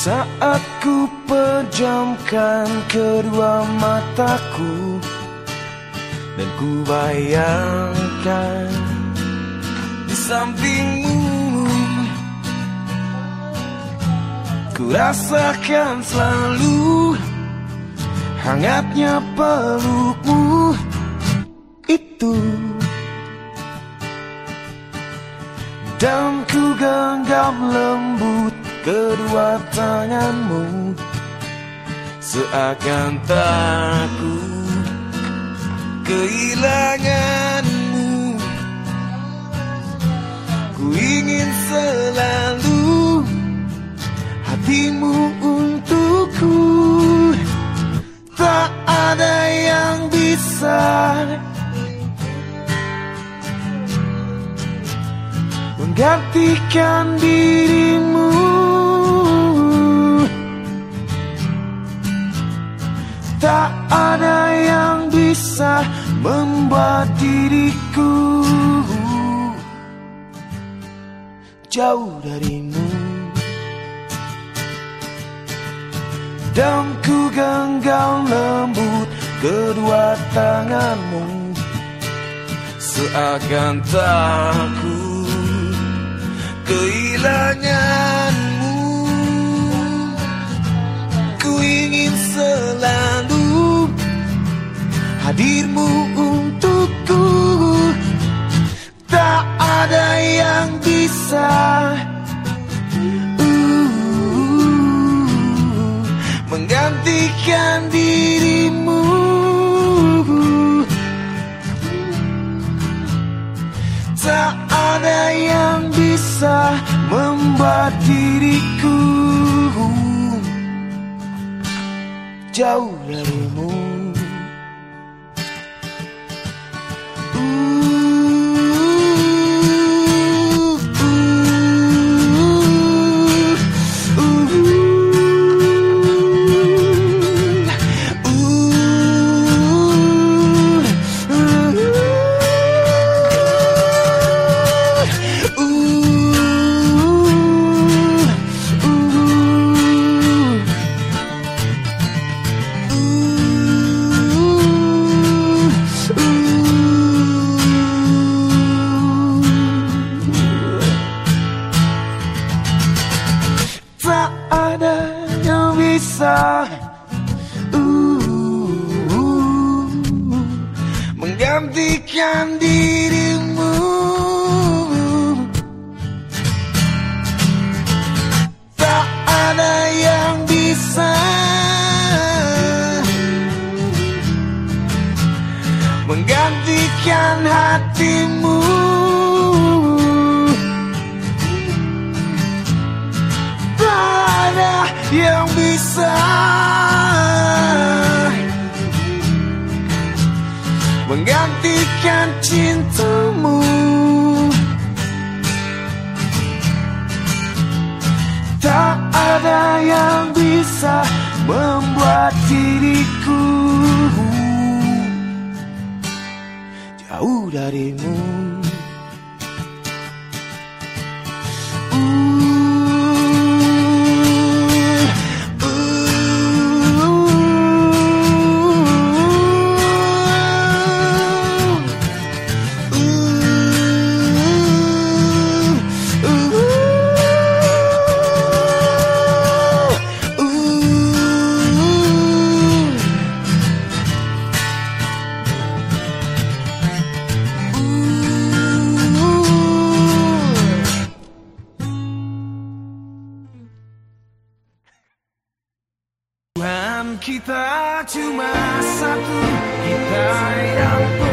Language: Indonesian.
Saat ku pejamkan kedua mataku Dan ku bayangkan di sampingmu Ku rasakan selalu hangatnya pelukmu. Itu Dan ku genggam lembut kedua tanganmu Seakan takut kehilanganmu. Ku ingin selalu hatimu untukku. Tak ada yang bisa Menggantikan dirimu Tak ada yang bisa membuat diriku jauh darimu. Dan ku genggam lembut kedua tanganmu Seakan takut kehilanganmu hadirmu untukku. Tak ada yang bisa uh, menggantikan dirimu. Tak ada yang bisa membuat diriku jauh darimu menggantikan dirimu. Tak ada yang bisa menggantikan hatimu. Tak ada yang bisa Menggantikan cintamu. Tak ada yang bisa membuat diriku Jauh darimu kita cuma satu Kita yang